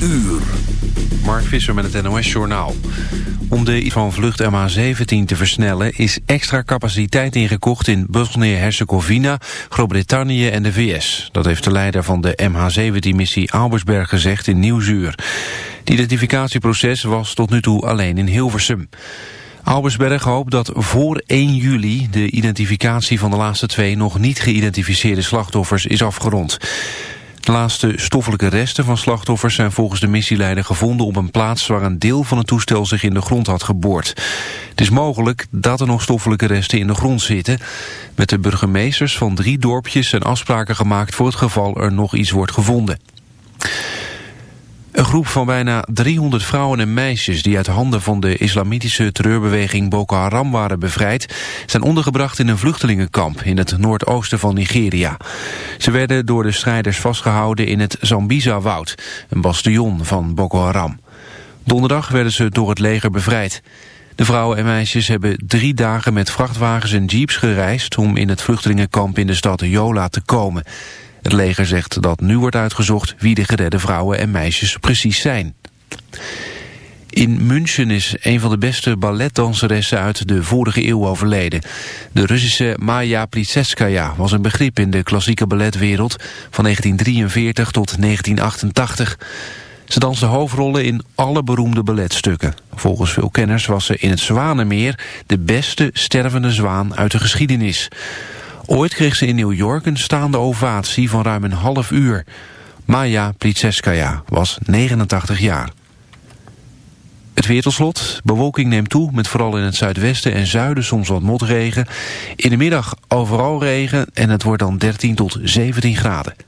uur. Mark Visser met het NOS-journaal. Om de van vlucht MH17 te versnellen is extra capaciteit ingekocht in Bosnië-Herzegovina, Groot-Brittannië en de VS. Dat heeft de leider van de MH17-missie Albersberg gezegd in Nieuwsuur. Het identificatieproces was tot nu toe alleen in Hilversum. Albersberg hoopt dat voor 1 juli de identificatie van de laatste twee nog niet geïdentificeerde slachtoffers is afgerond. De laatste stoffelijke resten van slachtoffers zijn volgens de missieleider gevonden op een plaats waar een deel van het toestel zich in de grond had geboord. Het is mogelijk dat er nog stoffelijke resten in de grond zitten. Met de burgemeesters van drie dorpjes zijn afspraken gemaakt voor het geval er nog iets wordt gevonden. Een groep van bijna 300 vrouwen en meisjes die uit handen van de islamitische terreurbeweging Boko Haram waren bevrijd, zijn ondergebracht in een vluchtelingenkamp in het noordoosten van Nigeria. Ze werden door de strijders vastgehouden in het Zambiza-woud, een bastion van Boko Haram. Donderdag werden ze door het leger bevrijd. De vrouwen en meisjes hebben drie dagen met vrachtwagens en jeeps gereisd om in het vluchtelingenkamp in de stad Yola te komen. Het leger zegt dat nu wordt uitgezocht wie de geredde vrouwen en meisjes precies zijn. In München is een van de beste balletdanseressen uit de vorige eeuw overleden. De Russische Maya Plisetskaya was een begrip in de klassieke balletwereld van 1943 tot 1988. Ze danste hoofdrollen in alle beroemde balletstukken. Volgens veel kenners was ze in het Zwanenmeer de beste stervende zwaan uit de geschiedenis. Ooit kreeg ze in New York een staande ovatie van ruim een half uur. Maya Plitseskaja was 89 jaar. Het weer. Bewolking neemt toe, met vooral in het zuidwesten en zuiden soms wat motregen. In de middag overal regen en het wordt dan 13 tot 17 graden.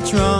what's wrong.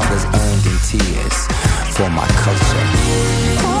earned in tears for my culture.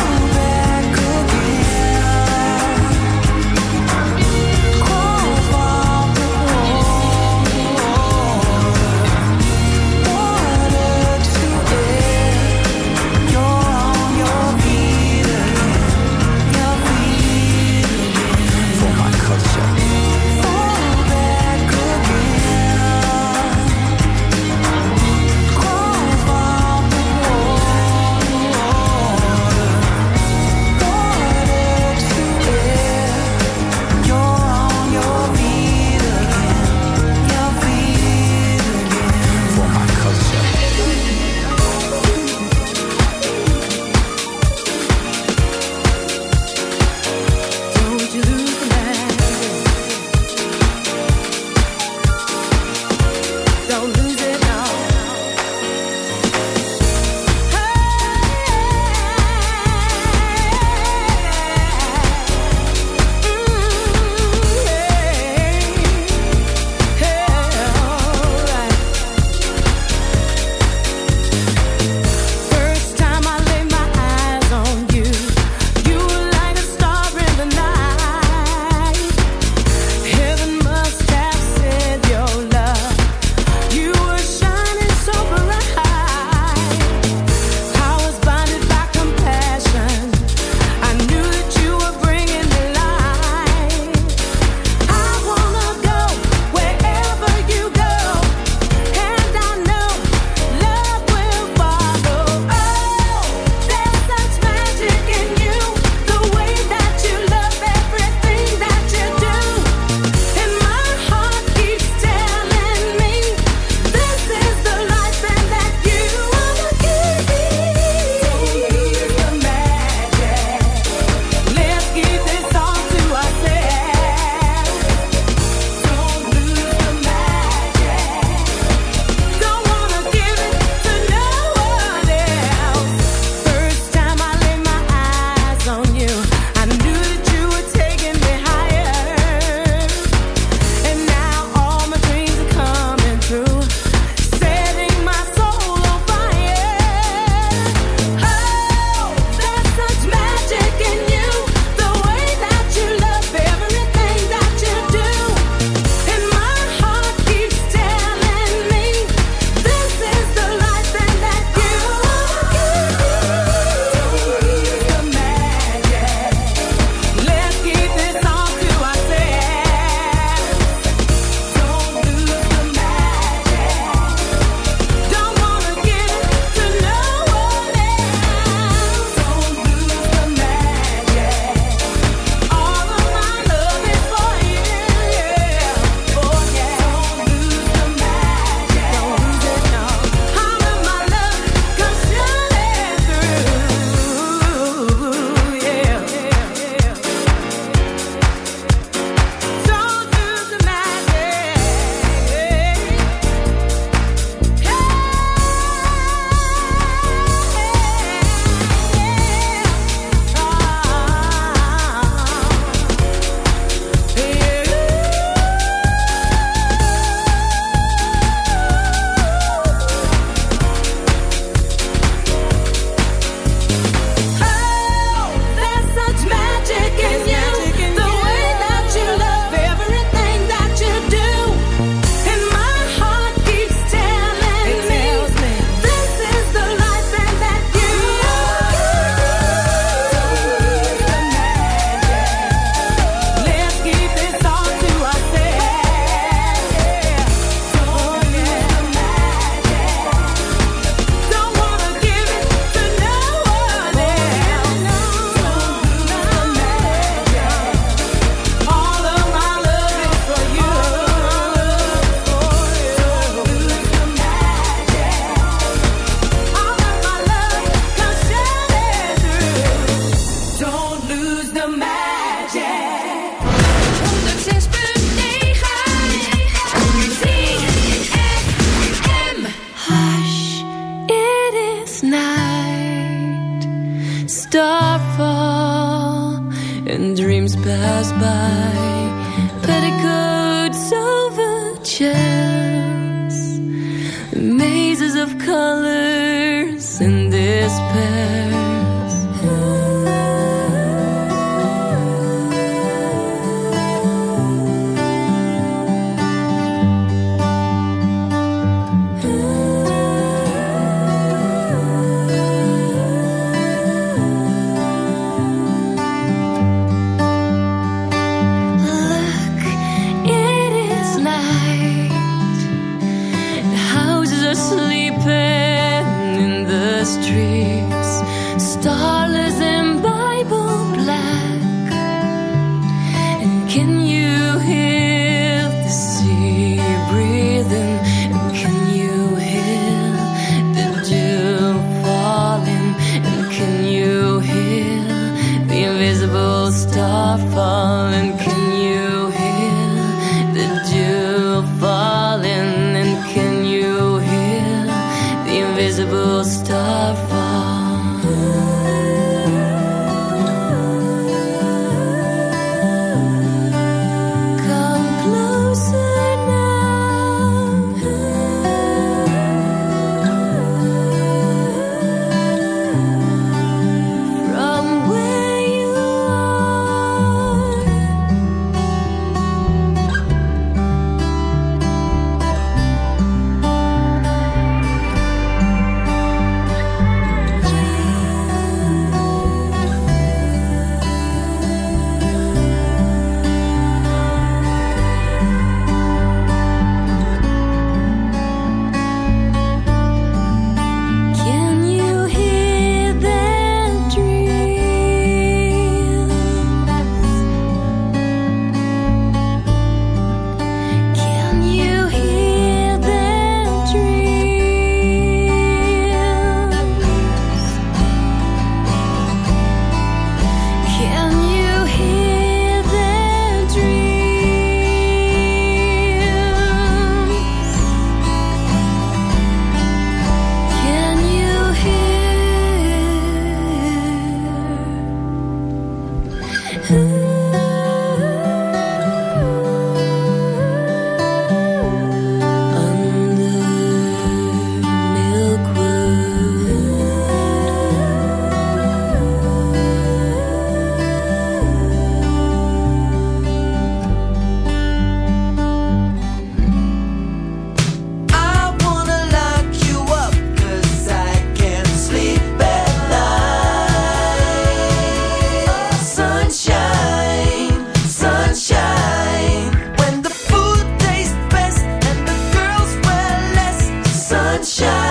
sunshine.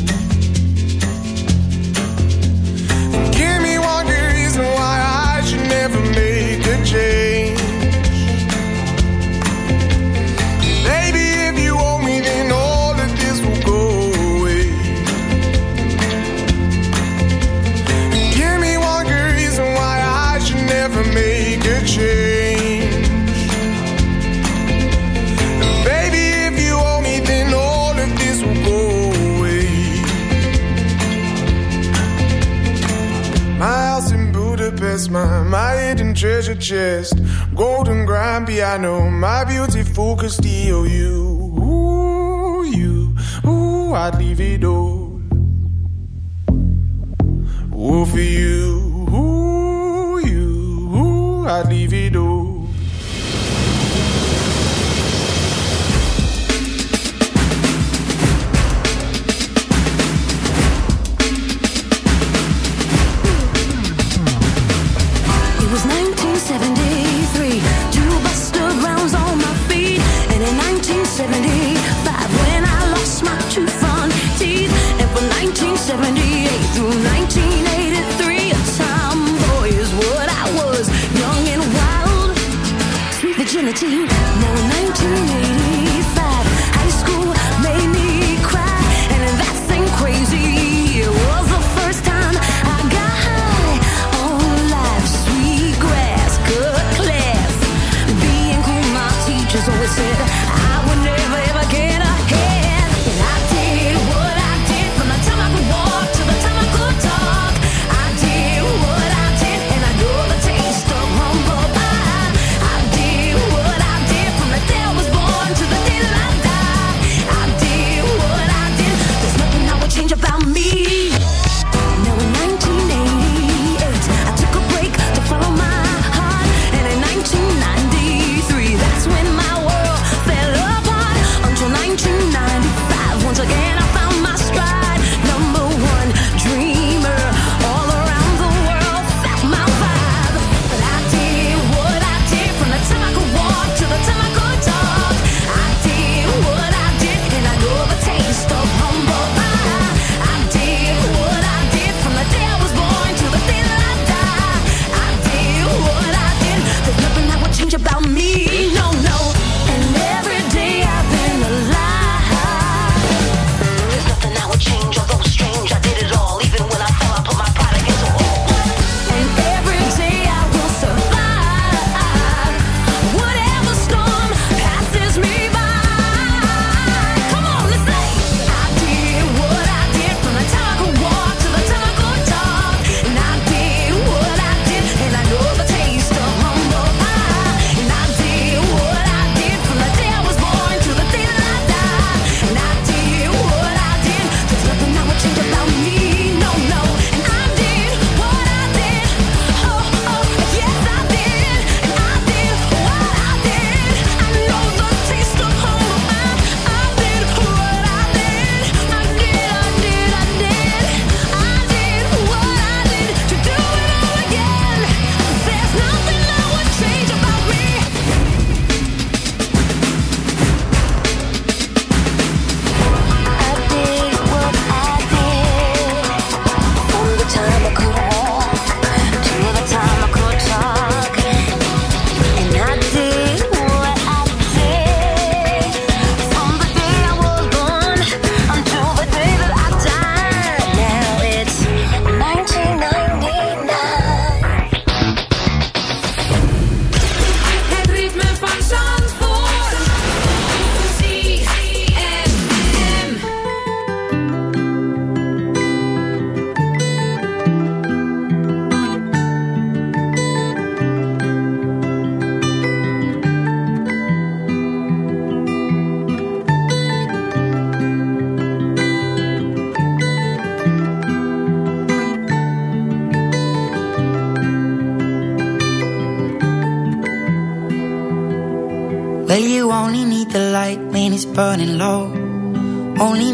Beauty focus oh, EOU. Ooh, you, ooh, I'd leave it all.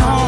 home.